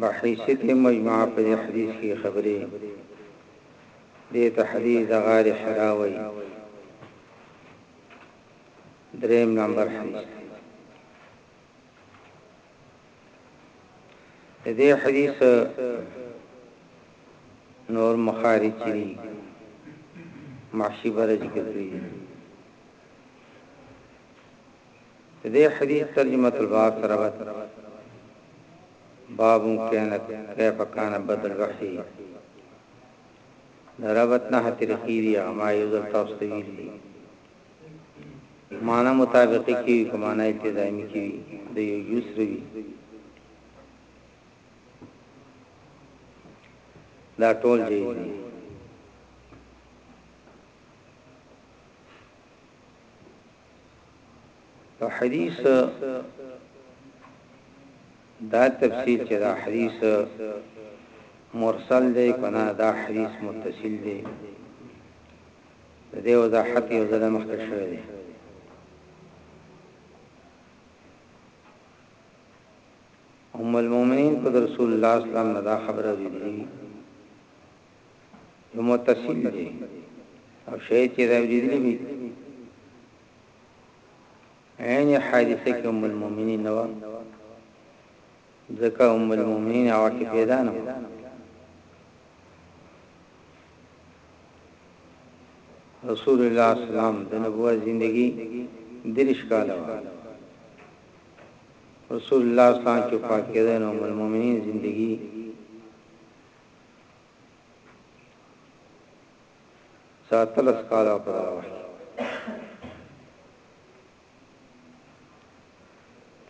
بحیثیت مجموعه په دې حدیث کې خبرې دې ته حدیث د غار حرا وایي دریم نمبر حدیث دې حدیث نور مخارج چری معشی بر ذکر کړی د دې حديث ترجمة الباب سره به باب کانت کیف کان بد الوحی دربت نه طریقې دی ما یو ځل تاسو ته ویل دي معنا مطابق کی کمانه التزامی کی د یو یسری دا ټول جی په حدیث دا تفسیر چې دا حدیث مرسل دی کنا دا حدیث متصل دی دې وضاحت یو ځل مخکې شوی دی ام المؤمنین په رسول الله صلی الله علیه وسلم دا خبره ویلي یو متصل دی او شاید چې دا ویلي وي عین حادثه کې ام المؤمنین نو ځکه ام المؤمنین هغه کې پیدا نه رسول الله اسلام د نبوت زندگی درش کاله رسول الله اسلام چې پاک کړه نو ام المؤمنین زندگی څه اتلس کاله په دغه وخت کې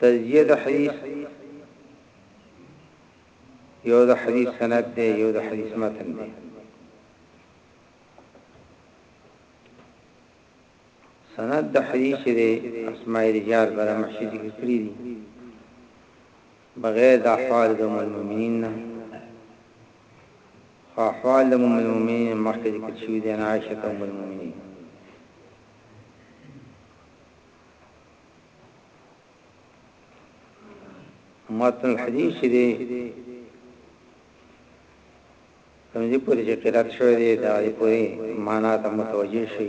تجزیه د حدیث یو د حدیث سند دی یو د حدیث متن دی سند د حدیث دی اسماء رجال بر محشی ذکر کړی دی بغیر د احوال د ام المؤمنین نه خو احوال د ام المؤمنین مخکې ذکر شوی دی نه عائشه ام المؤمنین متن الحديث دي کوم دې پوری چې قرات شوی دی دا دې پوری معنا ته متوجه شي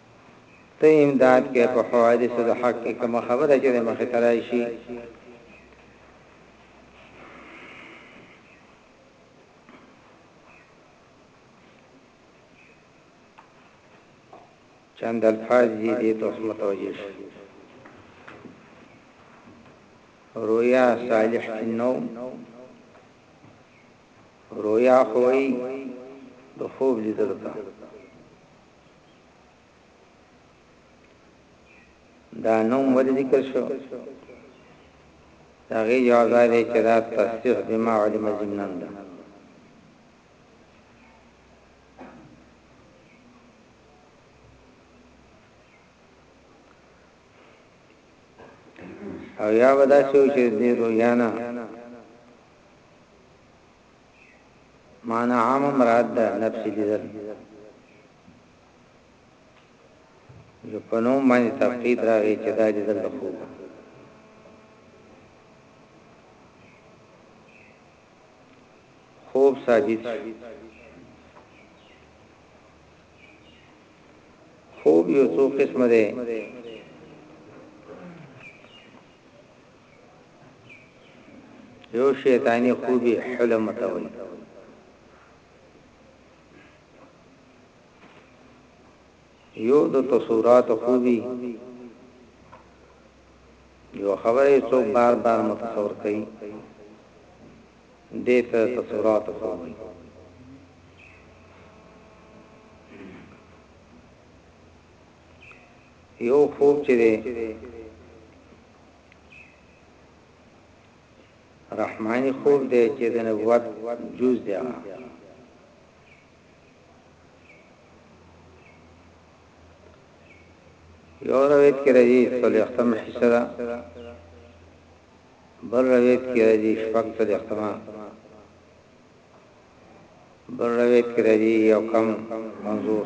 ته امداد کوې په حوادثو د حق کې کومه خبره چې د مخې ته راشي چند الفاظ دې دې ته متوجه شي رویا صالح نو رویا خوې د خوب لیدل ته دا نوم ولې ذکر شو دا غي یو ځای دی چې دا تصریح بما علم ضمنن ده او یا ودا شو چې دې رویانا معنی عامه مراد ده نفس لیدل جو په نوم باندې تفقید راغی چې دا لیدل د خوب خوب ثابت خوب یو څو قسم ده يو شيطاني خوبي حلم ته وایي. يو د تصورات خوبي يو خبره څو بار بار متصور کوي دیتا تصورات خوبي یو خوب چې دی رحماني خوب دی چې د نبوت جز دی یو روایت کې راځي صلیختم حسرا بل روایت کې راځي شپږ صلیختما بل روایت کې راځي یو کم منظور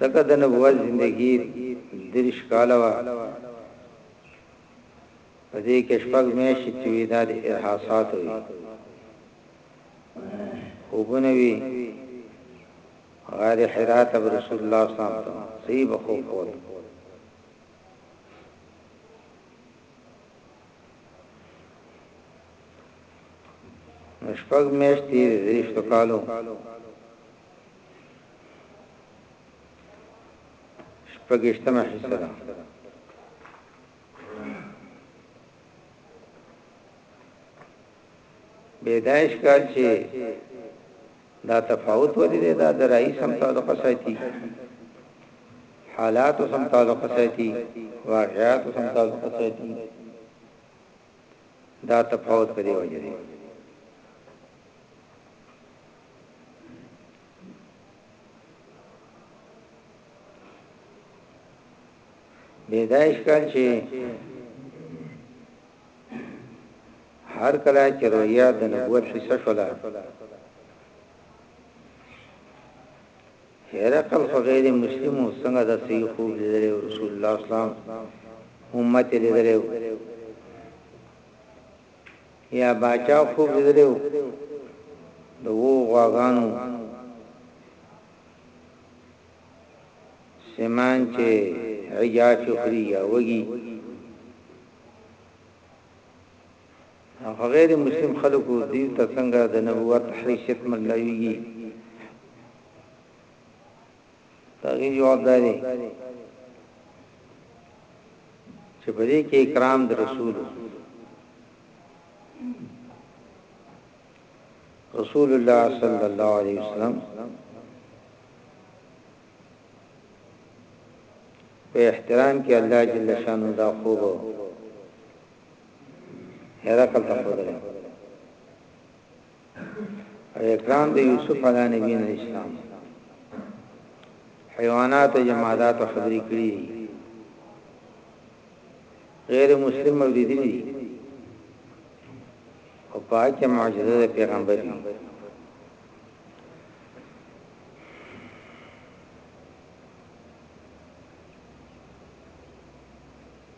ځکه د نبوت زندگی درش کاله وه په دې کې شپږ میاشتې چې وی دا د ارهاصات وي خوبونه وی غار حرا ته رسول الله صلی الله علیه وسلم صحیح بخو کول شپږ میاشتې درش کالو شپږشتمه حصه ده بيدایش کال چې دا تفاوت ولې دی دا د رئیس هم تعلق ساتي حالات هم تعلق ساتي واقعات هم تعلق ساتي دا تفاوت په دی وجه دی دې دا اشکال چې هر کله چې رویا د نبوت حصہ شولا هرقل خو غیر مسلم او څنګه د صحیح خوب لیدل رسول الله اسلام امت لیدل یا باچا خوب لیدلی وو د وو غواګانو سیمان چې عجاج خوري یا وږي هغه غیر مسلم خلکو دې ته څنګه د نبوت حیثیت ملایږي داغي جواب داري چې په دې کې اکرام د رسول رسول الله صلی الله علیه وسلم په احترام کې الله جل شانو دا خوب هرکل تفضل او اکرام د یوسف علی نبی علیہ السلام حیوانات او جمادات خبرې کړې غیر مسلم او دې دي او پاکه معجزه د پیغمبر دی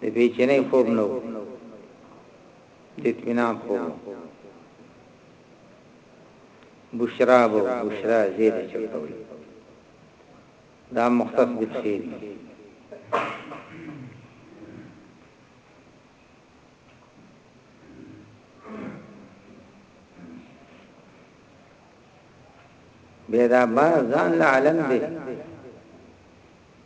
د بیچنې خوب نو د اطمینان خوب بشرا بو بشرا زیر چلتوي دا مختص بالخير بیا دا بار ځان له عالم دی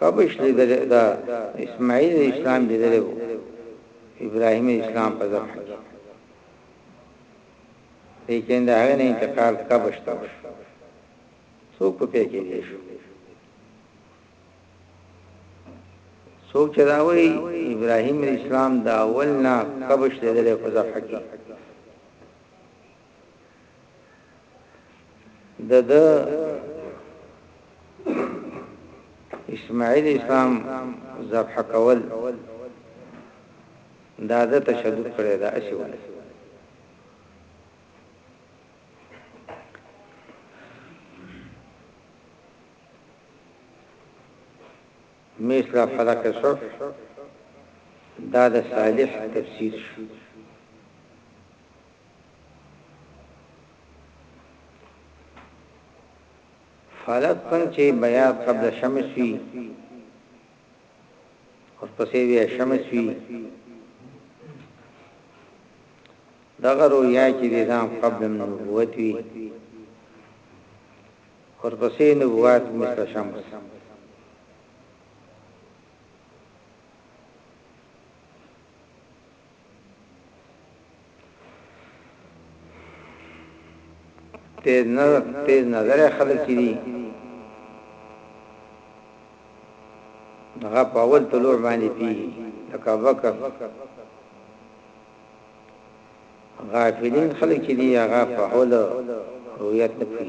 کبش لیدلی دا اسماعیل علیه السلام لیدلی وو ابراهیم علیه السلام په ذبح کې لیکن دا هغه نه انتقال کبش ته وشو څوک په کې کې دي شو څوک چې دا وایي ابراهیم علیه السلام دا اول نه کبش لیدلی په ذبح کې د د اسماعیل اسلام ذبح کول دا د تشدد کړی دا اسی ونه مثل فلک صف دا د صالح تفسیر شو فلک څنګه چې بیاض قبل شمس وی اوس پسې بیا شمس وی دغه رویا چې د ځان قبل نبوت وی اوس پسې نبوت مثل شمس تیز نظر تیز نظر خلک چې دي هغه په اول طلوع باندې پی لکه بکر غافلین خلک چې دي هغه په اول رؤیت نه پی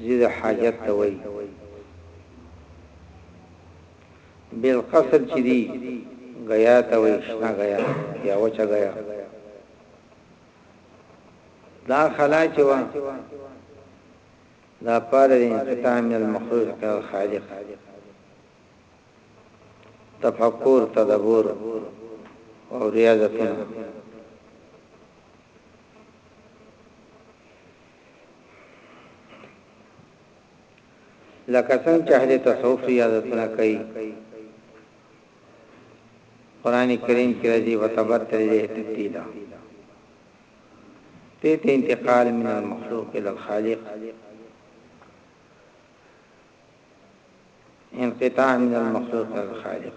زيد حاجت ته وایي بالقصد چې دی غیا ته وایي شنه غیا یا وچه غیا دا خلا چې وا دا پار دې انقطاع من المخلوق کا خالق تفکر تدبر او ریاضتونه لکه څنګه چې اهل تصوف ریاضتونه کوي قران کریم کې راځي وتبتل له تبتیلا ته ته انتقال من المخلوق الى الخالق انقطاع من المخلوق الى الخالق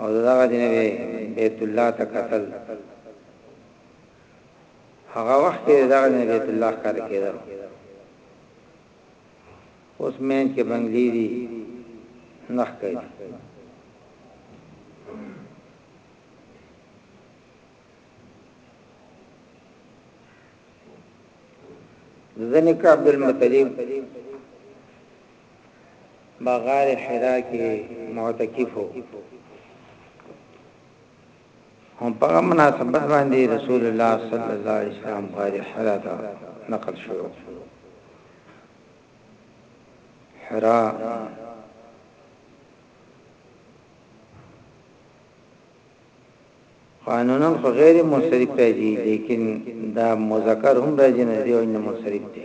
او دغه دینه به بیت الله ته قتل هغه وخت کې دغه دینه بیت الله کار کېده اوس مین کې بنگلې دي نخ کوي ذنک عبد المطلب به غار حرا کې معتکف وو هم په مناسبت باندې رسول الله صلی الله علیه وسلم غار حرا ته نقل شو حرا قانونا خو غیر منصرف راځي لیکن دا مذکر هم راځي نه دی او نه منصرف دی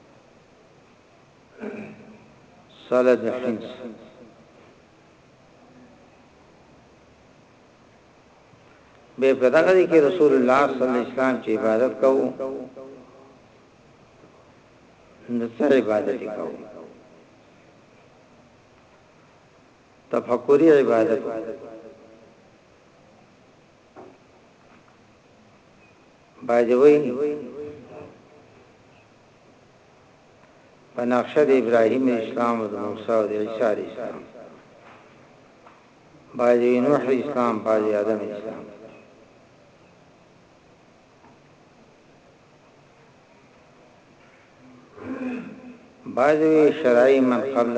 ساله د حنس به په دغه کې رسول الله صلی الله علیه وسلم چې عبادت کوو نو څه عبادت کوو تفکری عبادت بای دی وی په نقشه د ابراهیم اسلام او موسی او عیسی اسلام بای دی نوح اسلام بای دی آدم اسلام بای دی شرعی من قبل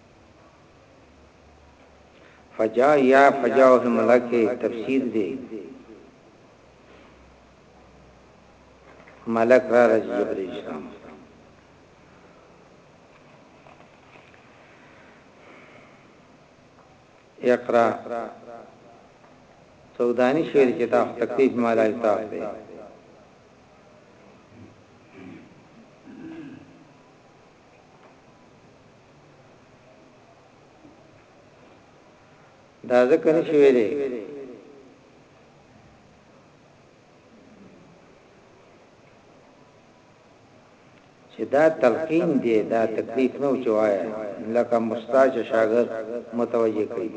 فجاء یا فجاء فی ملک تفسیر دی ملک را رجی جبری اسلام اقرا سودانی شعر کې دا تکلیف مالا کتاب دی دا ځکه نشي ویلي چې دا تلقین دی دا تکلیف نه وچوایا لکه مستاج شاګرد متوجه کړي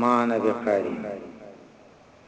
ما نه بقاری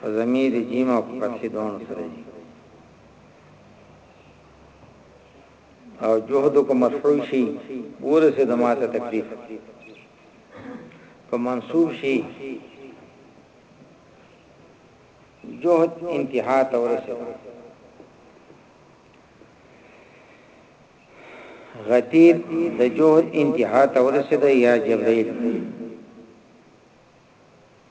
په ضمير جيم او په فتحې دواړو سره دي او جهد کو مرفوع شي ورسه د ماته تکلیف په منصوب شي جهد انتها ته ورسه غتیر د جهد انتها ته ورسه یا جبرئیل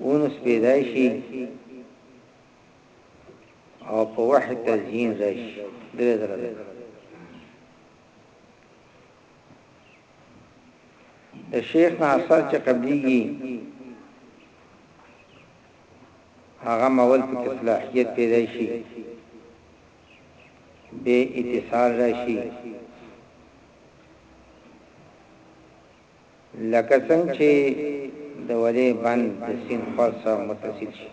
اونس پیدا شي او په وحي تزيين راشي درې زره ده د شیخ ناصر چې قبليږي هغه مول په اصلاحيت پیدا شي به اتصال راشي لکه څنګه چې د ودې بند د سیند حوض سره متصل شي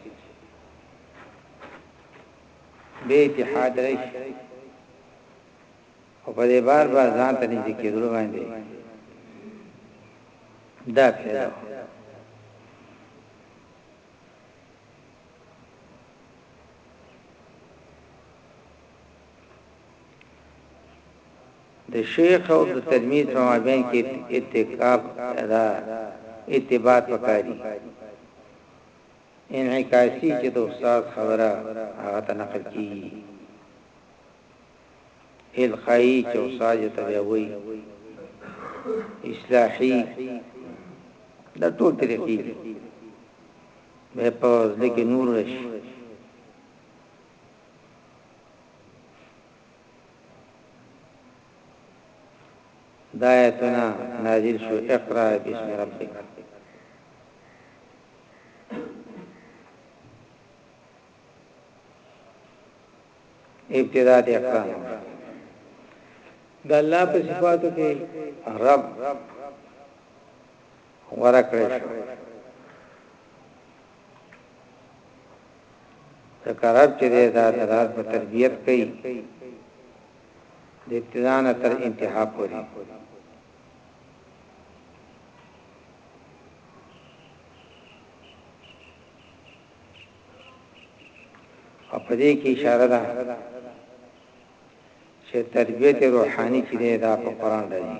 بیا اتحاد راشي او په دې بار بار ځان ته نږدې کېدل باندې دا پیدا د شیخ او د تلمیذ په مابین کې اتکاف ده، اتباعت پکار دي، انعکاسي چې د استاد خبره هغه ته نقل کیږي، القايي چې استاد یې ته بیا وایي، اصلاحي دا ټول طریقې دي به په ځل کې نور راشي دا آیتونه نازل شو اقرأ بسم ربک ابتدا د اقرأ د الله په صفاتو کې رب غوره کړی شو ځکه رب چې د ذات په تربيت کوي د ابتدا نه تر انتها پورې او په دې کې اشاره ده چې تربيت روحاني چې ده په قران راځي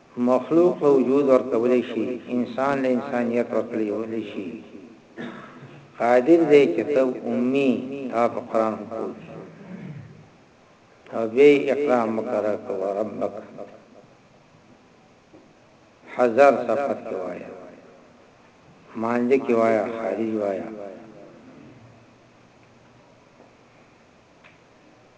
مخلوق ته وجود ورکولی شي، انسان له انسانیت ورکړیولی شي، قادر دی چې ته امي، تا په قرآن هم پوه کړي او بیا یې اقرا مقرر کړ، وربک حضر سفر کې وایه، مانځه کې وایه، خارج وایه.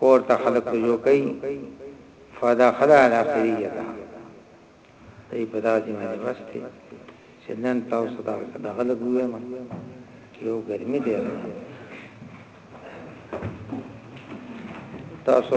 کور ته خلک جو کوي فداخل على خيريه ده ای په داسې باندې واستي چې نن تاسو دا د غلط ویم چې یو ګرمي دی تاسو